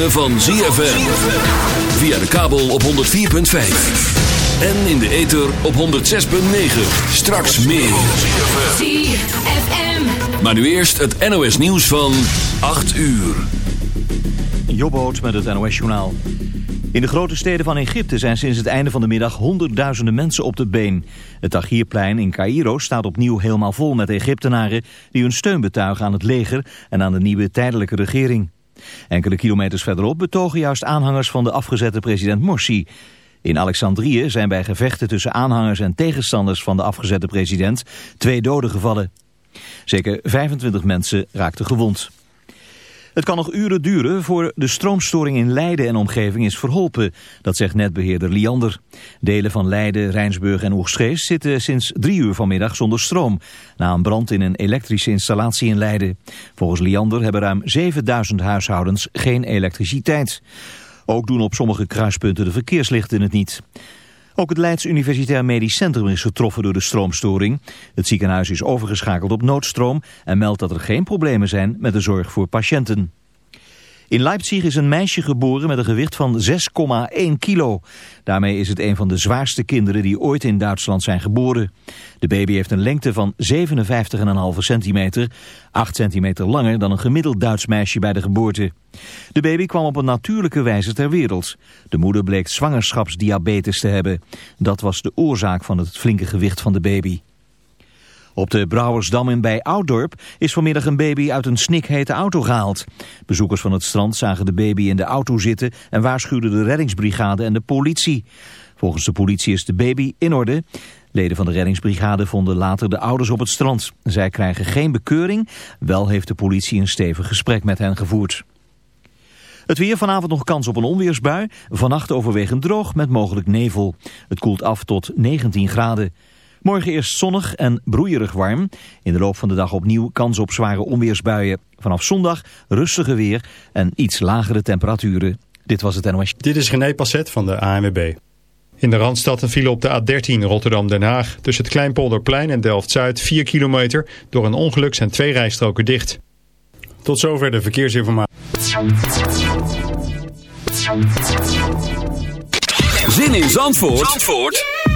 ritme van ZFM. Via de kabel op 104.5. En in de ether op 106.9. Straks meer. ZFM. Maar nu eerst het NOS nieuws van 8 uur. Jobboot met het NOS journaal. In de grote steden van Egypte zijn sinds het einde van de middag honderdduizenden mensen op de been. Het Tahrirplein in Cairo staat opnieuw helemaal vol met Egyptenaren die hun steun betuigen aan het leger en aan de nieuwe tijdelijke regering. Enkele kilometers verderop betogen juist aanhangers van de afgezette president Morsi. In Alexandrië zijn bij gevechten tussen aanhangers en tegenstanders van de afgezette president twee doden gevallen. Zeker 25 mensen raakten gewond. Het kan nog uren duren voor de stroomstoring in Leiden en omgeving is verholpen. Dat zegt netbeheerder Liander. Delen van Leiden, Rijnsburg en Oegstgeest zitten sinds drie uur vanmiddag zonder stroom. Na een brand in een elektrische installatie in Leiden. Volgens Liander hebben ruim 7000 huishoudens geen elektriciteit. Ook doen op sommige kruispunten de verkeerslichten het niet. Ook het Leids Universitair Medisch Centrum is getroffen door de stroomstoring. Het ziekenhuis is overgeschakeld op noodstroom en meldt dat er geen problemen zijn met de zorg voor patiënten. In Leipzig is een meisje geboren met een gewicht van 6,1 kilo. Daarmee is het een van de zwaarste kinderen die ooit in Duitsland zijn geboren. De baby heeft een lengte van 57,5 centimeter, 8 centimeter langer dan een gemiddeld Duits meisje bij de geboorte. De baby kwam op een natuurlijke wijze ter wereld. De moeder bleek zwangerschapsdiabetes te hebben. Dat was de oorzaak van het flinke gewicht van de baby. Op de Brouwersdam in bij Ouddorp is vanmiddag een baby uit een snikhete auto gehaald. Bezoekers van het strand zagen de baby in de auto zitten en waarschuwden de reddingsbrigade en de politie. Volgens de politie is de baby in orde. Leden van de reddingsbrigade vonden later de ouders op het strand. Zij krijgen geen bekeuring, wel heeft de politie een stevig gesprek met hen gevoerd. Het weer vanavond nog kans op een onweersbui. Vannacht overwegend droog met mogelijk nevel. Het koelt af tot 19 graden. Morgen eerst zonnig en broeierig warm. In de loop van de dag opnieuw kans op zware onweersbuien. Vanaf zondag rustige weer en iets lagere temperaturen. Dit was het NOS. Dit is René Passet van de ANWB. In de Randstad een file op de A13 Rotterdam-Den Haag. Tussen het Kleinpolderplein en Delft-Zuid 4 kilometer. Door een ongeluk zijn twee rijstroken dicht. Tot zover de verkeersinformatie. Zin in Zandvoort, Zandvoort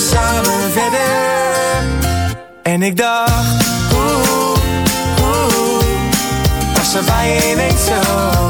weer samen verder. En ik dacht, oeh, oeh, was er bij je zo.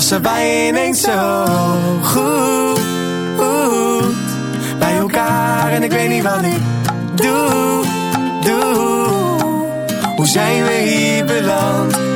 was ze wij eens zo goed bij elkaar en ik weet niet wat ik doe, doe. Hoe zijn we hier beland?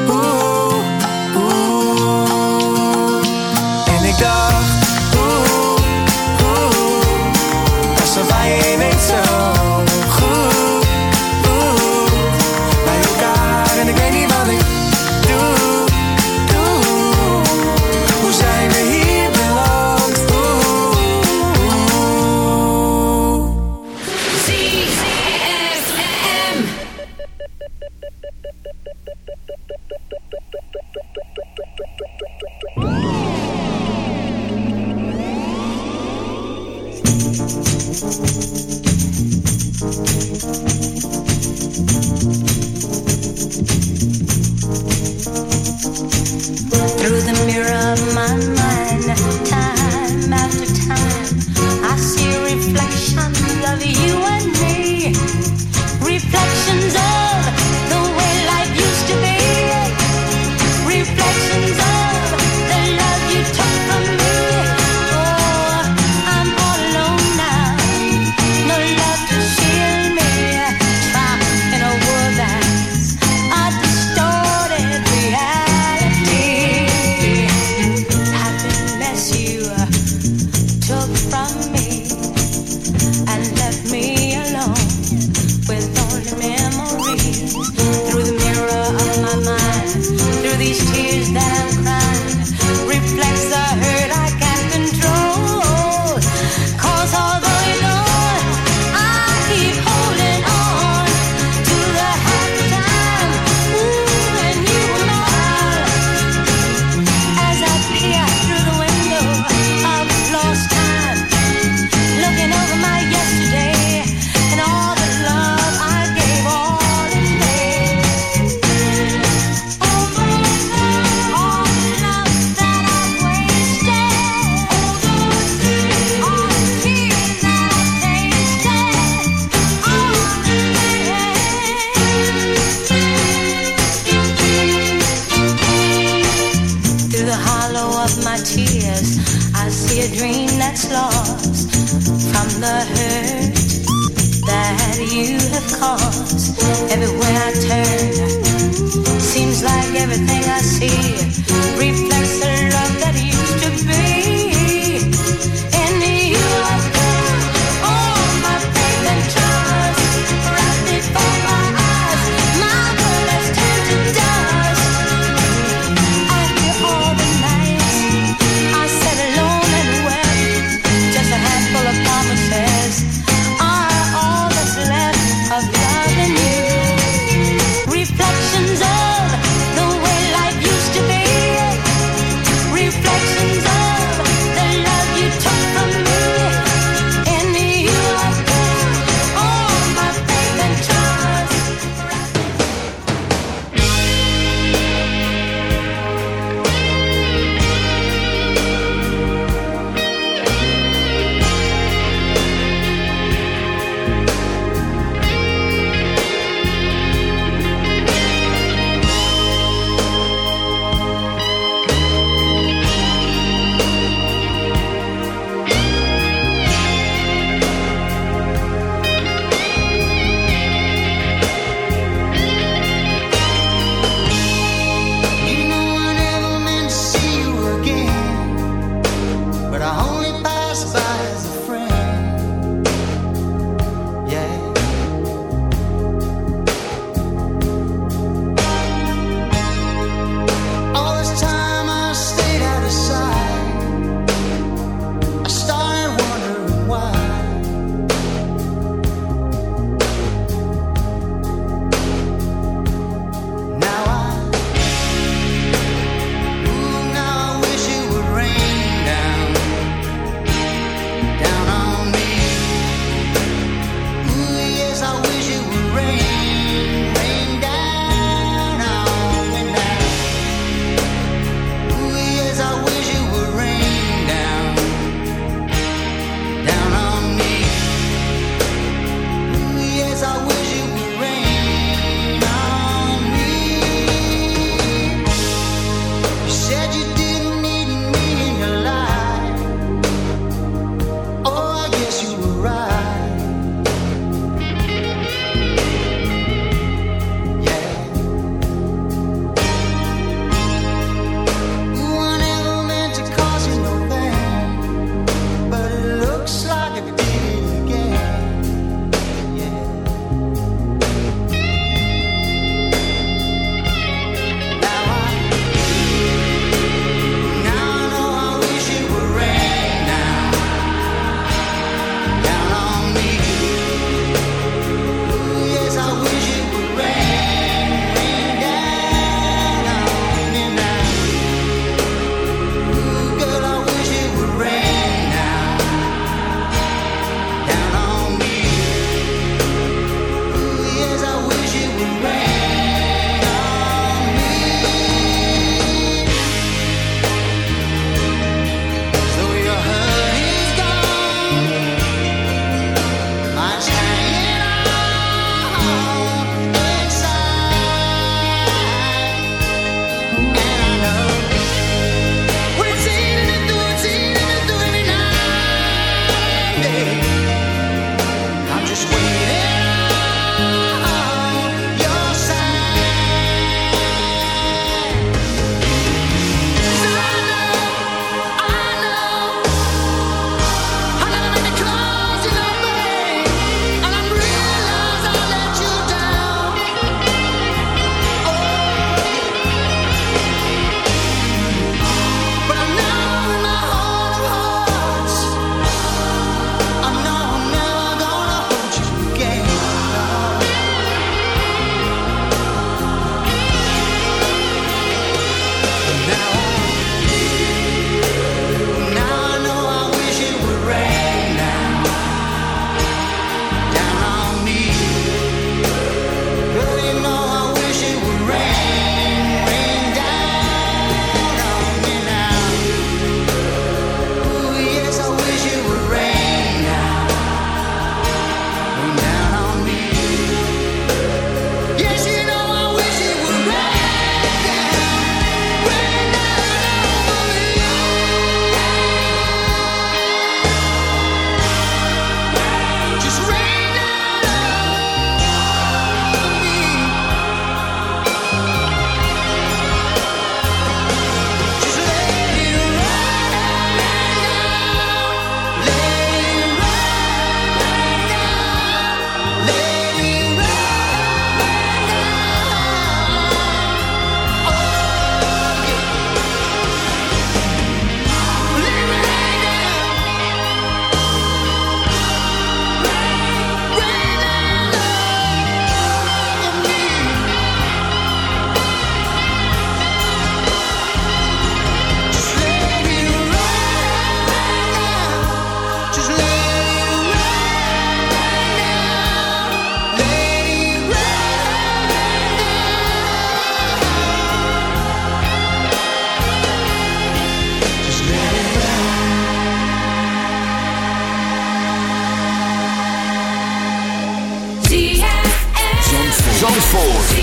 Zandvoort.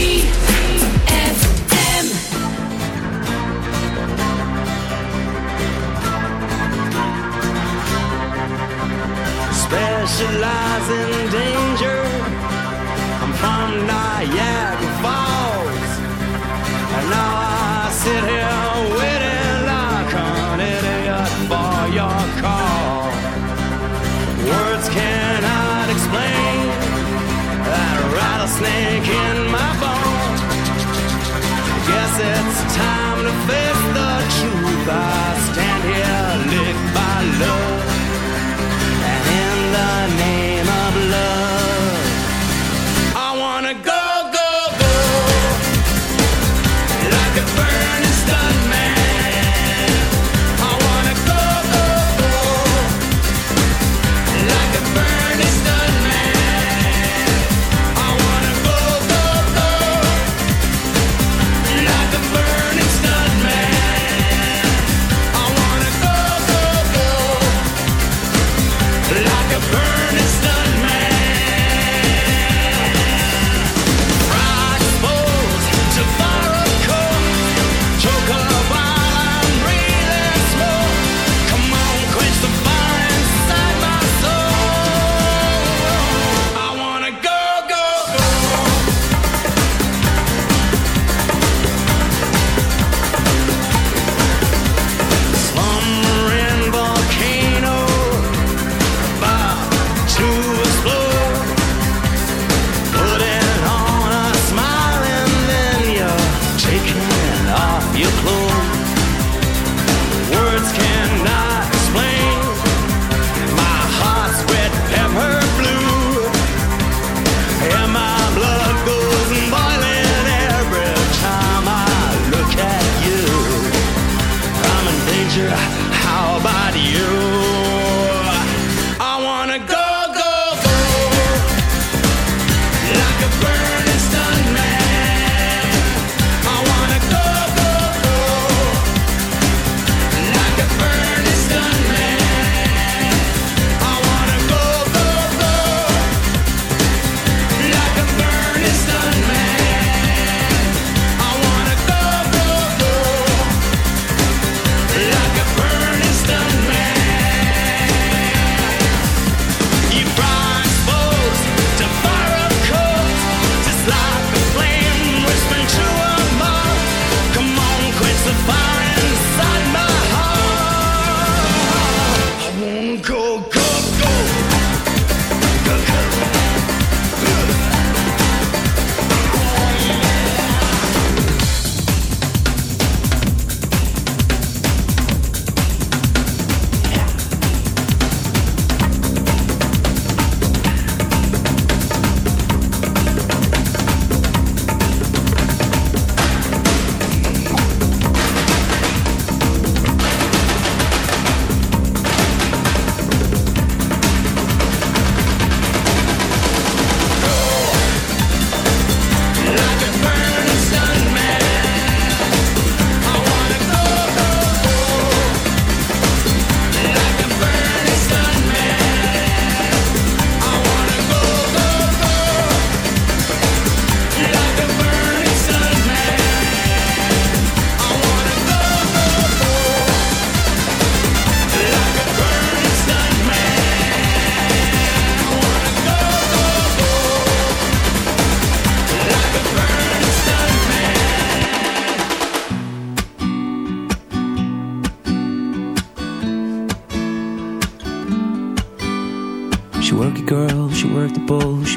specialize in danger.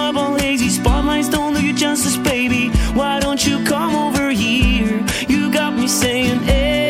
club all hazy. Spotlights don't do you justice, baby. Why don't you come over here? You got me saying, hey,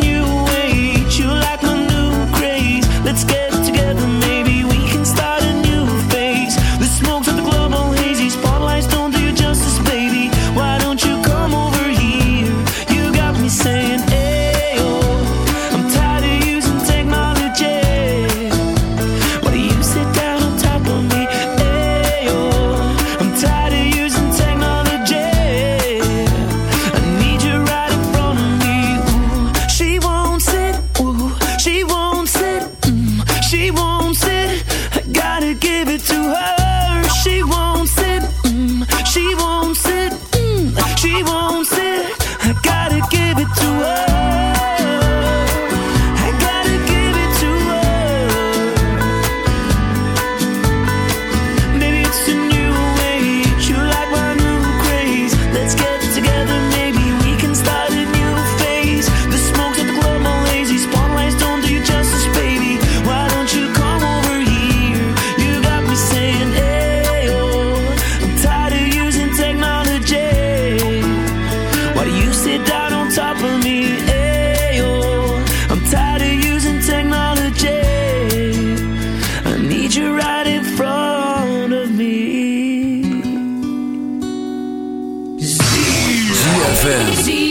ZFM.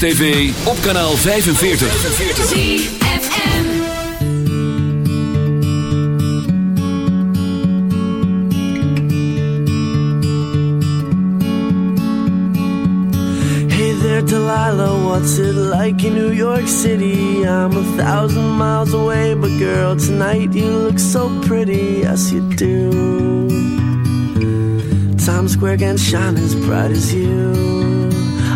TV, op kanaal 45. ZFM. Hey there, Delilah, what's it like in New York City? I'm a thousand miles away, but girl, tonight you look so pretty, yes you do. Times Square can shine as bright as you,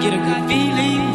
get a good feeling.